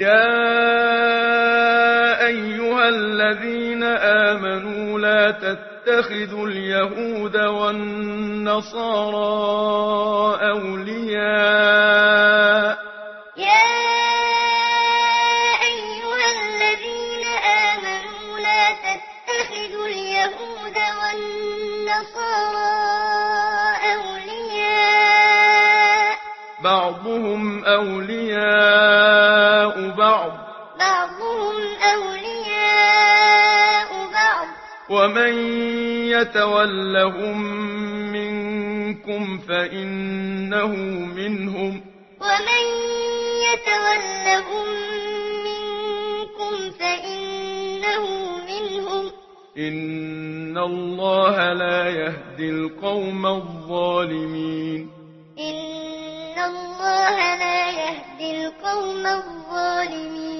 يا أيها الذين آمنوا لا تتخذوا اليهود والنصارى أولياء يا أيها الذين آمنوا لا تتخذوا اليهود والنصارى أولياء بعضهم أولياء ومن يتولهم منكم فإنه منهم ومن يتولهم منكم فإنه منهم إن الله لا يهدي القوم الظالمين. إن الله لا يهدي القوم الظالمين.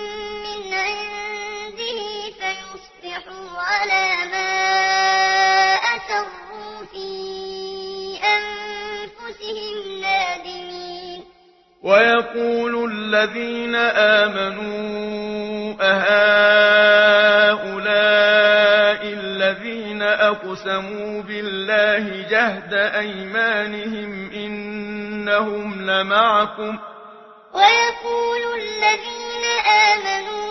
ويقول الذين آمنوا أهؤلاء الذين أقسموا بالله جهد أيمانهم إنهم لمعكم ويقول الذين آمنوا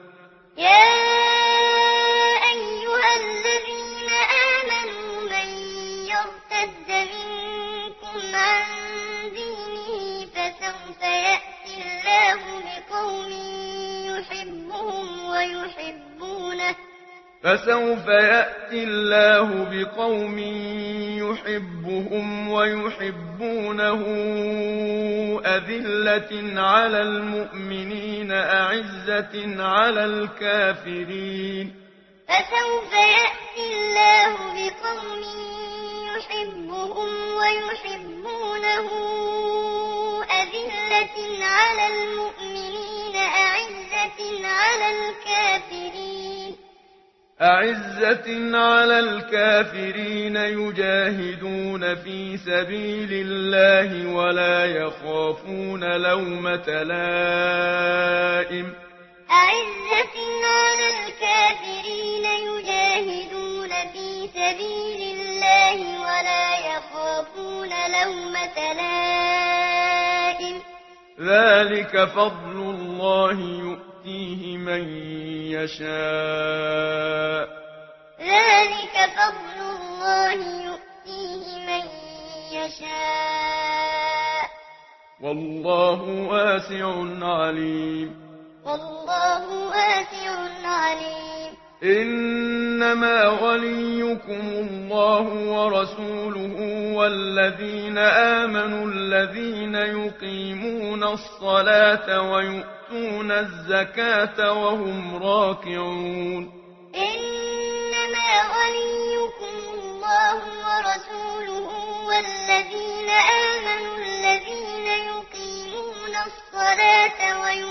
يا أيها الذين فسوف يأتي الله بقوم يحبهم ويحبونه أذلة على المؤمنين أعزة على الكافرين. فسوف يأتي الله بقوم يحبهم ويحبونه أذلة على المؤمنين أعزة على الكافرين. أعزة على الكافرين يجاهدون في سبيل الله ولا يخافون لوم تلائم أعزة على الكافرين يجاهدون في سبيل الله ولا يخافون لوم تلائم ذلك فضل الله يؤمن يؤتيه من يشاء. ذلك فضل الله يؤتيه من يشاء. والله واسع عليم. والله واسع عليم. إن إنما وليكم الله ورسوله والذين آمنوا الذين يقيمون الصلاة ويؤتون الزكاة وهم راكعون. إنما وليكم الله ورسوله والذين آمنوا الذين يقيمون الصلاة ويؤتون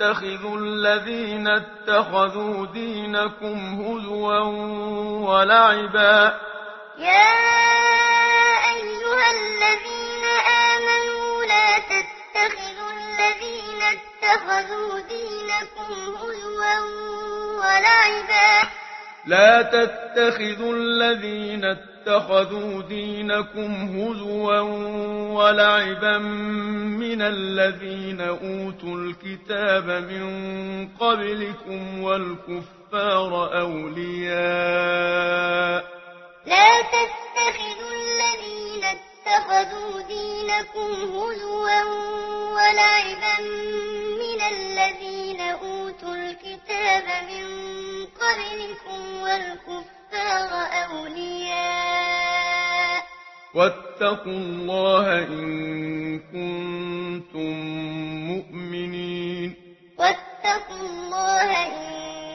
تتخذوا الذين اتخذوا دينكم هزوا ولعبا يا أيها الذين آمنوا لا تتخذوا الذين اتخذوا دينكم هزوا ولعبا لا تتخذوا الذين اتخذوا اتخذوا دينكم هزوا ولعبا من الذين أوتوا الكتاب من قبلكم والكفار أولياء لا تتخذوا الذين اتخذوا دينكم هزوا ولعبا من الذين أوتوا الكتاب من قبلكم والكفار الكفار أولياء واتقوا الله إن كنتم مؤمنين. واتقوا الله إن